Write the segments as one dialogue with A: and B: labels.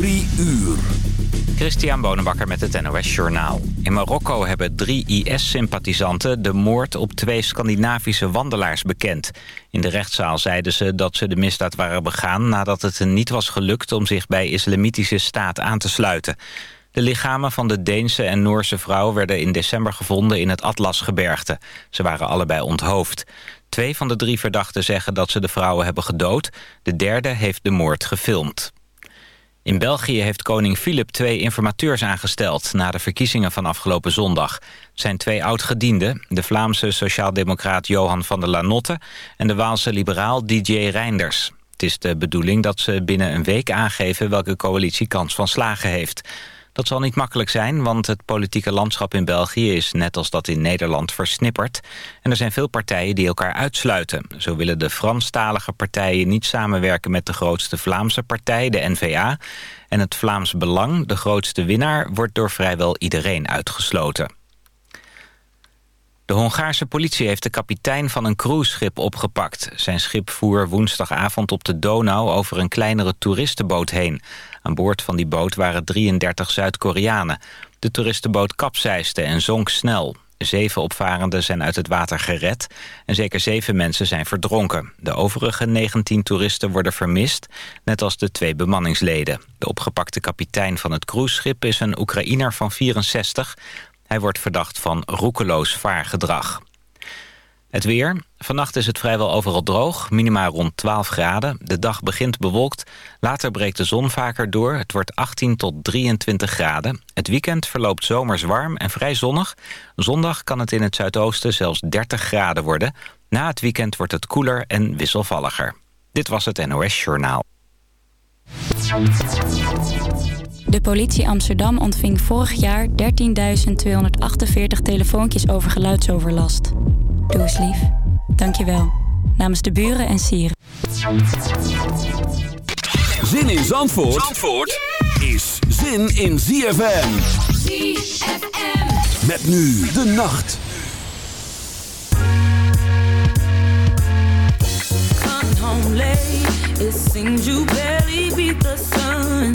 A: Drie uur.
B: Christian Bonenbakker met het NOS Journaal. In Marokko hebben drie IS-sympathisanten de moord op twee Scandinavische wandelaars bekend. In de rechtszaal zeiden ze dat ze de misdaad waren begaan... nadat het hen niet was gelukt om zich bij islamitische staat aan te sluiten. De lichamen van de Deense en Noorse vrouw werden in december gevonden in het Atlasgebergte. Ze waren allebei onthoofd. Twee van de drie verdachten zeggen dat ze de vrouwen hebben gedood. De derde heeft de moord gefilmd. In België heeft koning Filip twee informateurs aangesteld... na de verkiezingen van afgelopen zondag. Het zijn twee oud-gedienden, de Vlaamse sociaaldemocraat Johan van der Lanotte... en de Waalse liberaal DJ Reinders. Het is de bedoeling dat ze binnen een week aangeven... welke coalitie kans van slagen heeft... Dat zal niet makkelijk zijn, want het politieke landschap in België is net als dat in Nederland versnipperd. En er zijn veel partijen die elkaar uitsluiten. Zo willen de Franstalige partijen niet samenwerken met de grootste Vlaamse partij, de N-VA. En het Vlaams Belang, de grootste winnaar, wordt door vrijwel iedereen uitgesloten. De Hongaarse politie heeft de kapitein van een cruiseschip opgepakt. Zijn schip voer woensdagavond op de Donau over een kleinere toeristenboot heen. Aan boord van die boot waren 33 Zuid-Koreanen. De toeristenboot kapseisde en zonk snel. Zeven opvarenden zijn uit het water gered en zeker zeven mensen zijn verdronken. De overige 19 toeristen worden vermist, net als de twee bemanningsleden. De opgepakte kapitein van het cruiseschip is een Oekraïner van 64. Hij wordt verdacht van roekeloos vaargedrag. Het weer. Vannacht is het vrijwel overal droog, minima rond 12 graden. De dag begint bewolkt, later breekt de zon vaker door. Het wordt 18 tot 23 graden. Het weekend verloopt zomers warm en vrij zonnig. Zondag kan het in het zuidoosten zelfs 30 graden worden. Na het weekend wordt het koeler en wisselvalliger. Dit was het NOS Journaal.
C: De politie Amsterdam ontving vorig jaar 13.248 telefoontjes over geluidsoverlast. Doe eens lief. Dankjewel. Namens de buren en sieren.
A: Zin in Zandvoort, Zandvoort is zin in ZFM. ZFM. Met nu de nacht.
D: Come home late, it seems you barely beat the sun.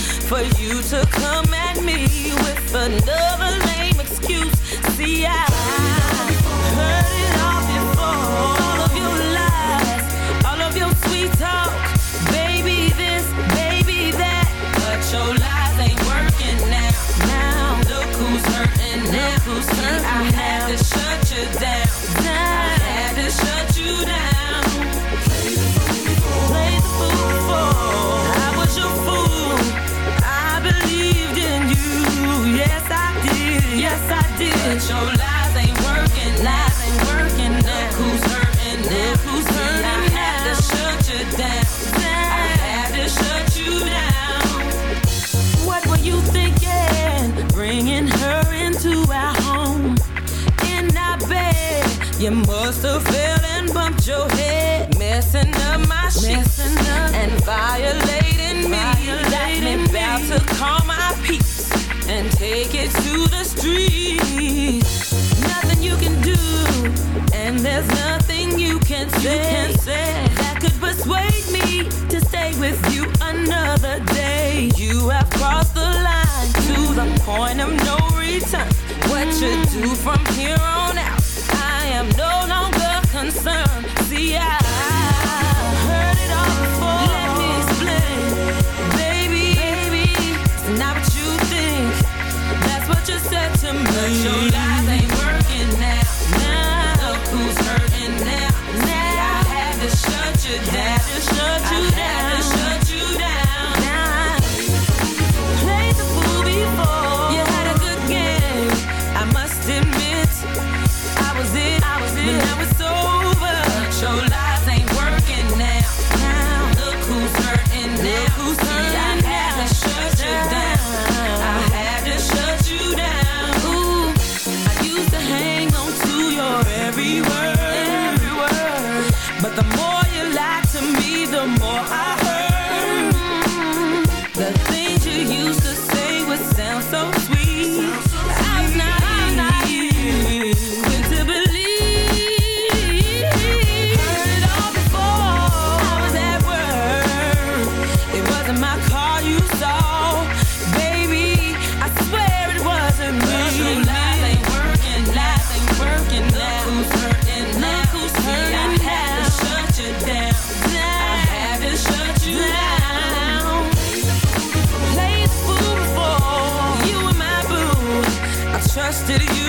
D: For you to come at me with another lame excuse. See, I heard it all before. All of your lies, all of your sweet talk. Baby this, baby that. But your lies ain't working now. Now, look who's hurting now. Look who's hurting I had to shut you down. Bringing her into our home. In our bed. You must have fell and bumped your head. Messing up my shit. And violating me. Got me about to call my peace. And take it to the streets. Nothing you can do. And there's nothing you can say, that could persuade me to stay with you another day. You have crossed the line point of no return. What you do from here on out, I am no longer concerned. See, I heard it all before. Let me explain, baby. baby it's not what you think. That's what you said to me. But your lies ain't
E: from the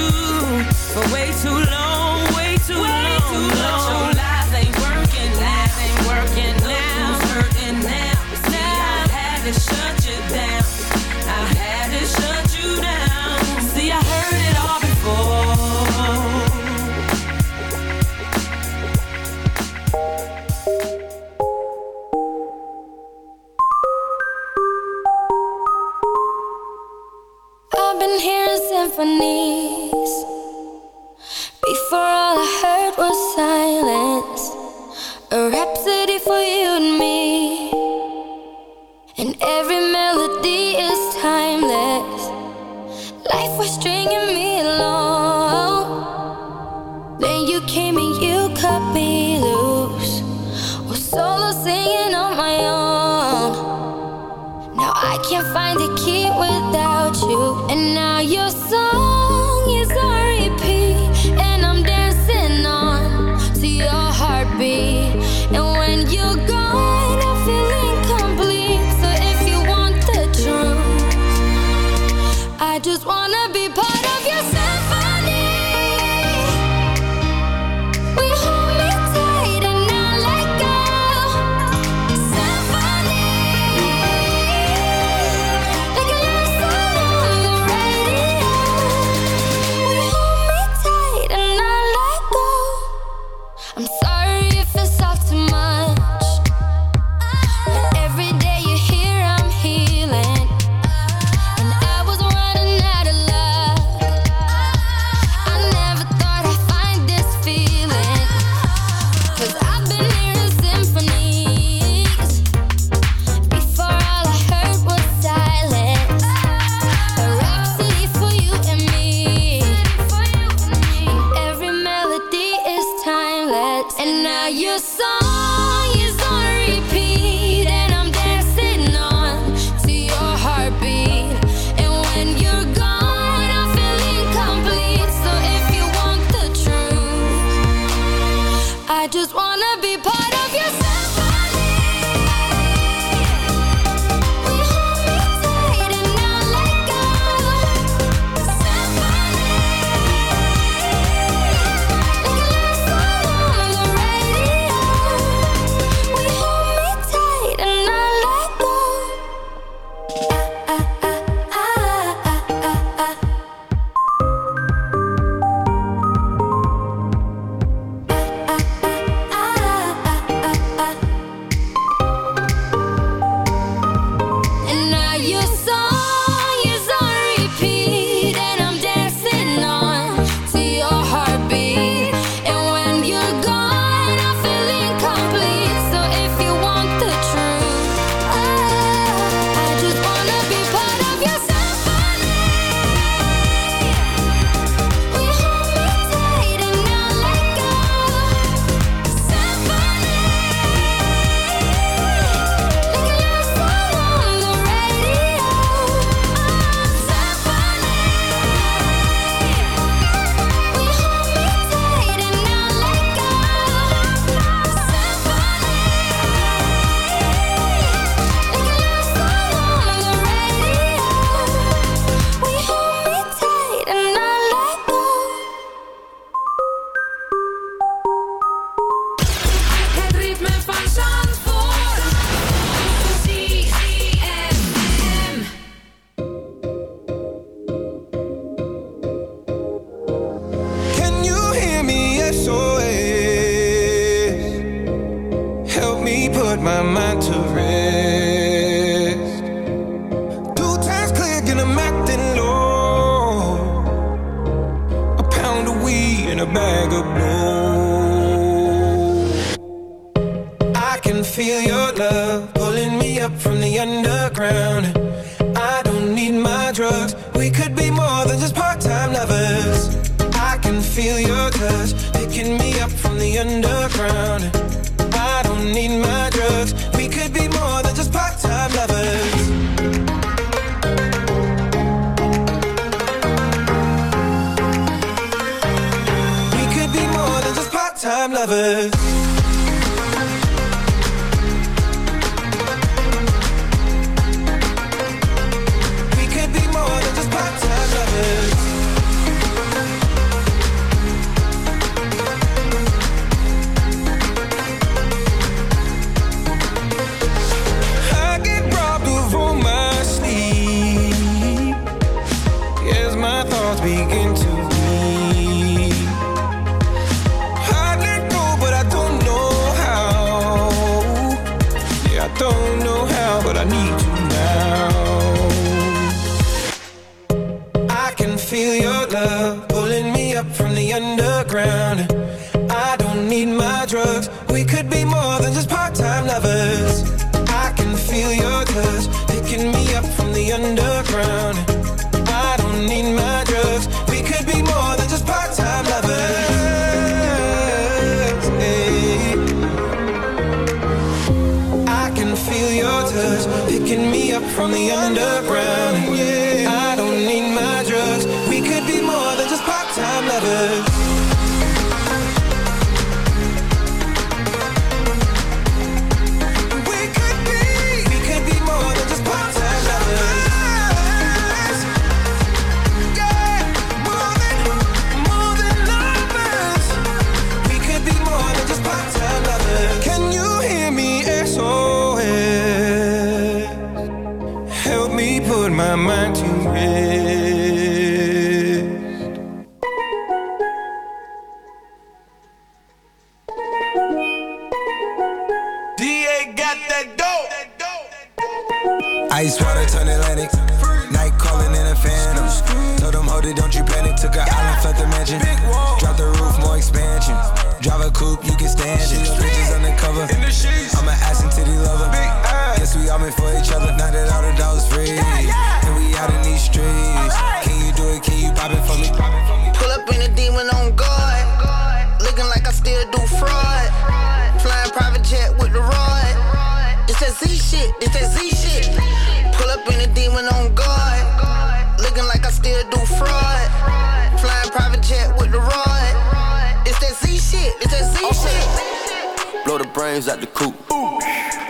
F: Blow the brains out the coop.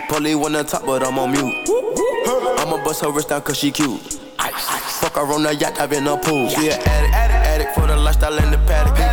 F: Polly on top, but I'm on mute. I'ma bust her wrist down cause she cute. Fuck her on the yacht, I've been a pool. She an addict, addict for the lifestyle and the paddock.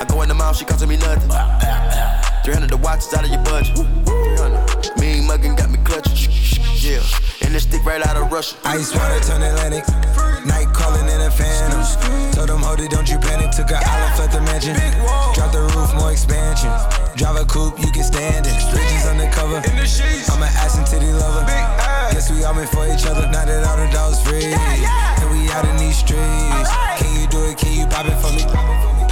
F: I go in the mouth, she costing me nothing. 300 the watch is out of your budget. 300. Mean muggin' got me clutching. Yeah, and this stick right out of Russia.
E: Ice water turn Atlantic. Night calling in a phantom. Told them, hold it, don't you panic. Took an island, left the mansion. Drop the roof, more expansion. Drive a coupe, you can stand it. Bridges undercover. I'm an ass and titty lover. Guess we all meant for each other. Now that all the dogs free. And we out in these streets. Can you do it? Can you pop it for me?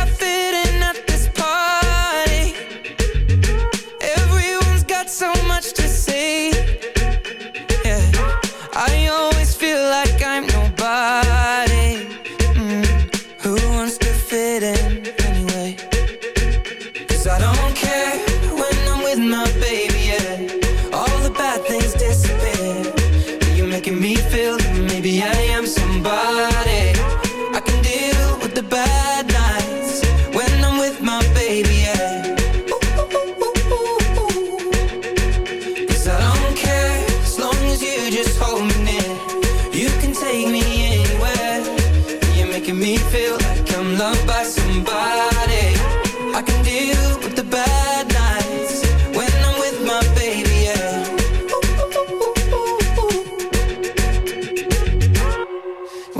G: I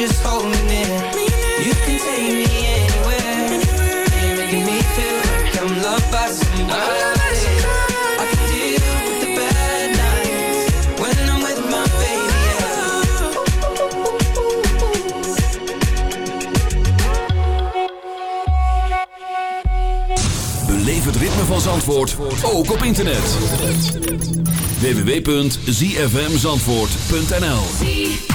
G: just holding in. You can me anywhere. Me feel like I'm by
A: van Zandvoort ook op internet. www.zfmzandvoort.nl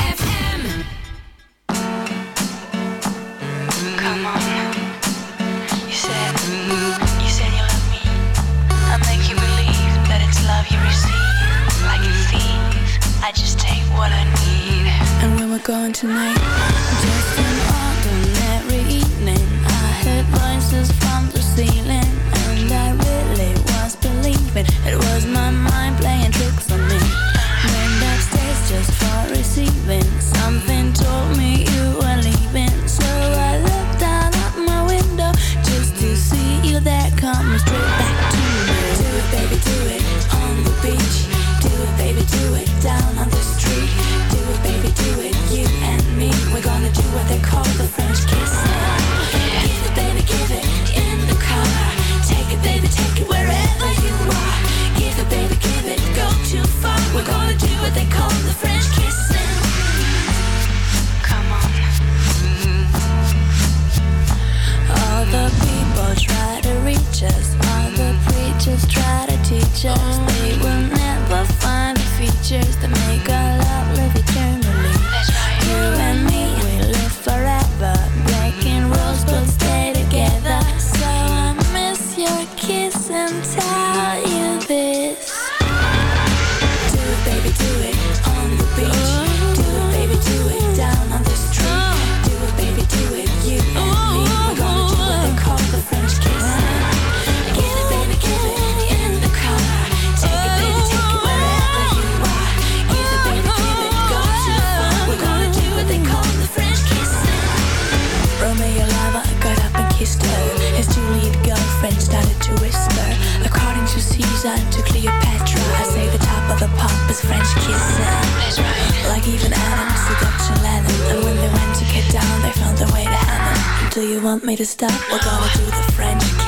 C: stop. We're gonna do the French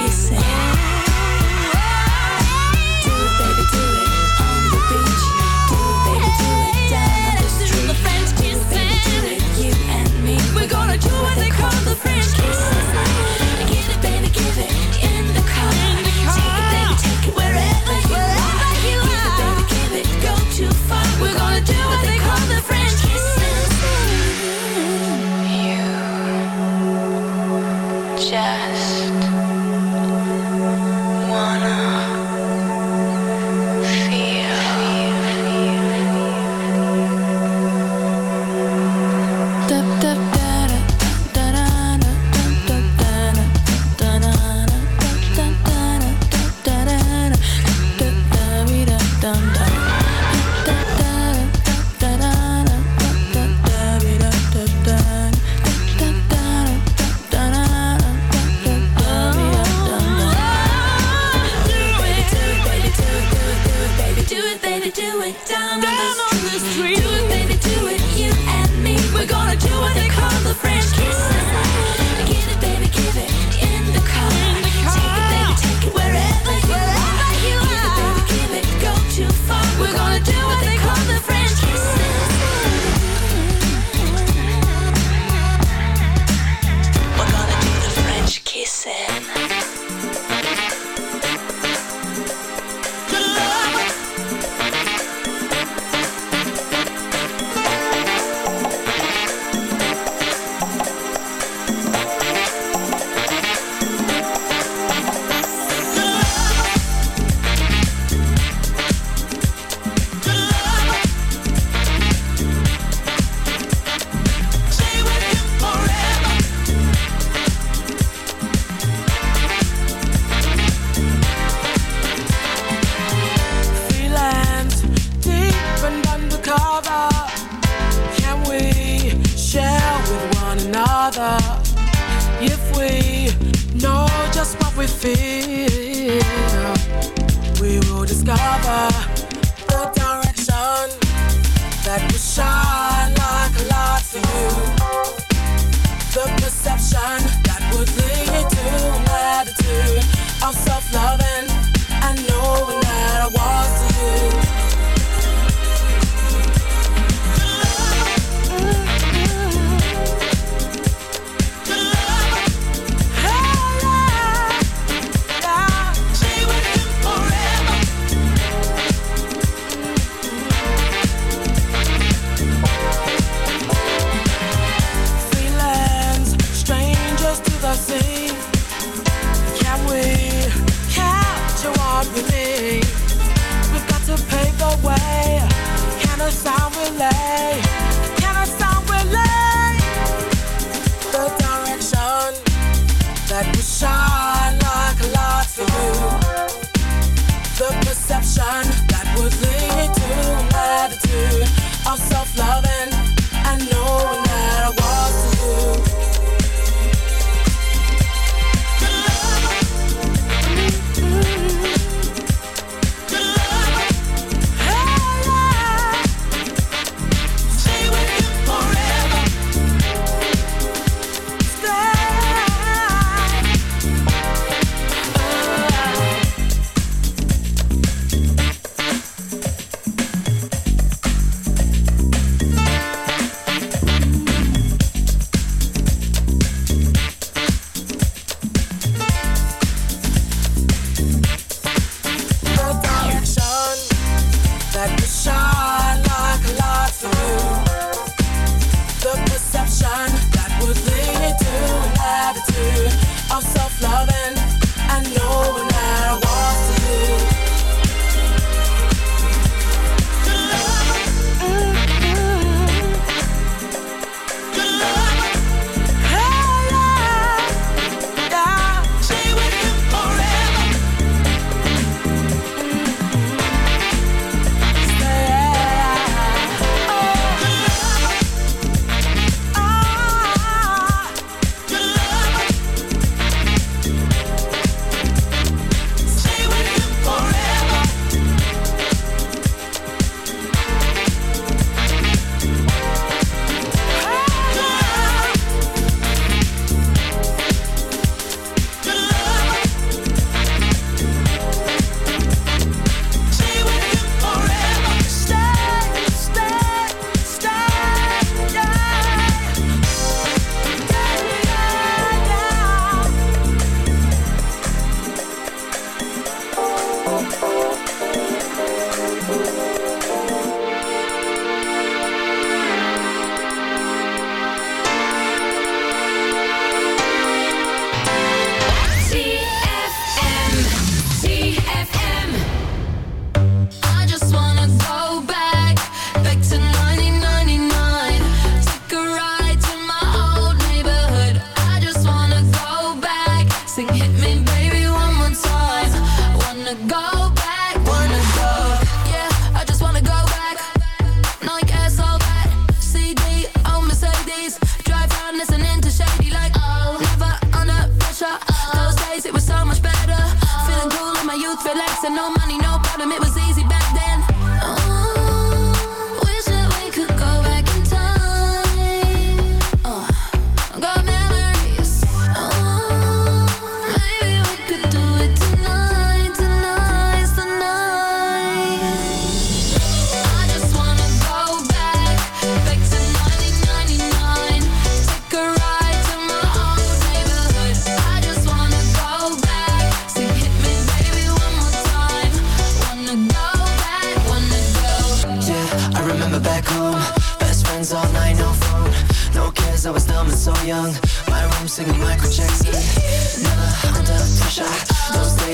E: love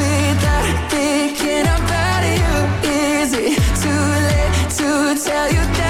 H: without thinking about you. Is it too late to tell you that?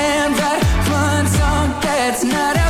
H: Can't write one song that's not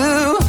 H: Have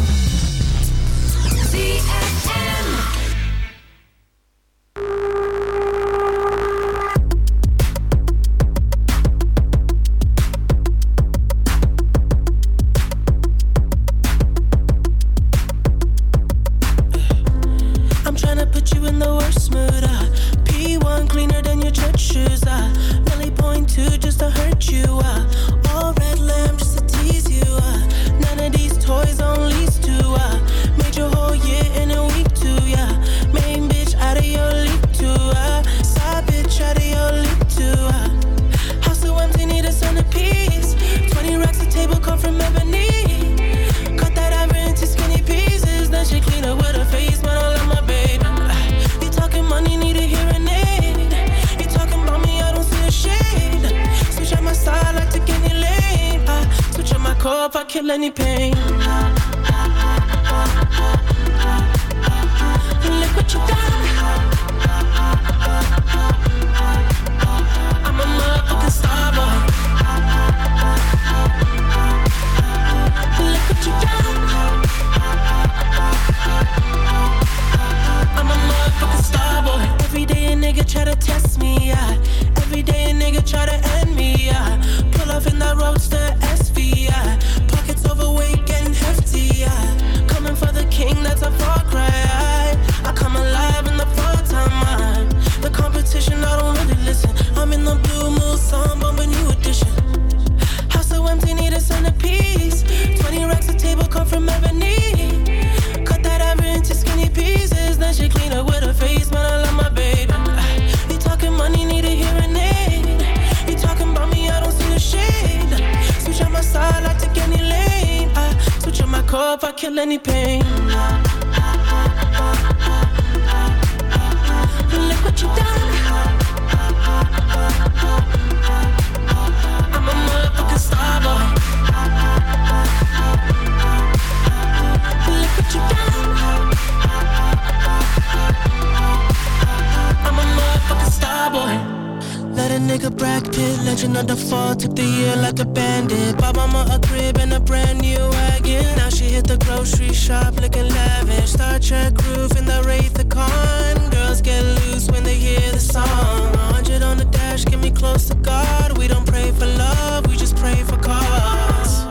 E: Did buy mama a crib and a brand new wagon. Now she hit the grocery shop looking lavish. Star Trek roof in the Wraith the Con. Girls get loose when they hear the song. 100 on the dash, get me close to God. We don't pray for love, we just pray for cars.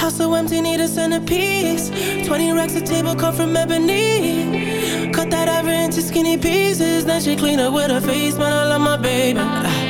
E: House so empty, need a centerpiece. 20 racks of table cut from ebony. Cut that ivory into skinny pieces. Then she clean up with her face, but I love my baby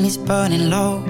I: When it's burning low.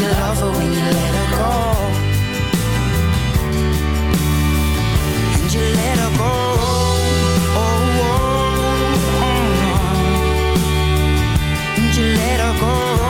I: You love her when you let her go. And you let her go. Oh, oh, oh. oh. And you let her go.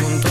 J: junto.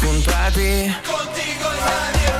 J: contati. Contigo in radio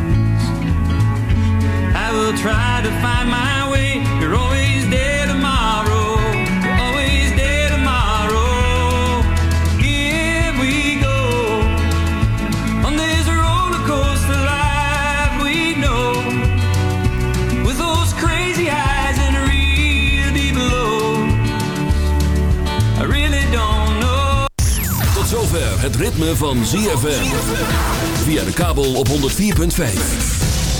K: Try to find my way. You're always there tomorrow. You're always there tomorrow. Here we go on this roller coaster life we know, with those crazy highs and real deep. I really don't know.
L: Tot zover het ritme van ZFM. Via de kabel op 104.5.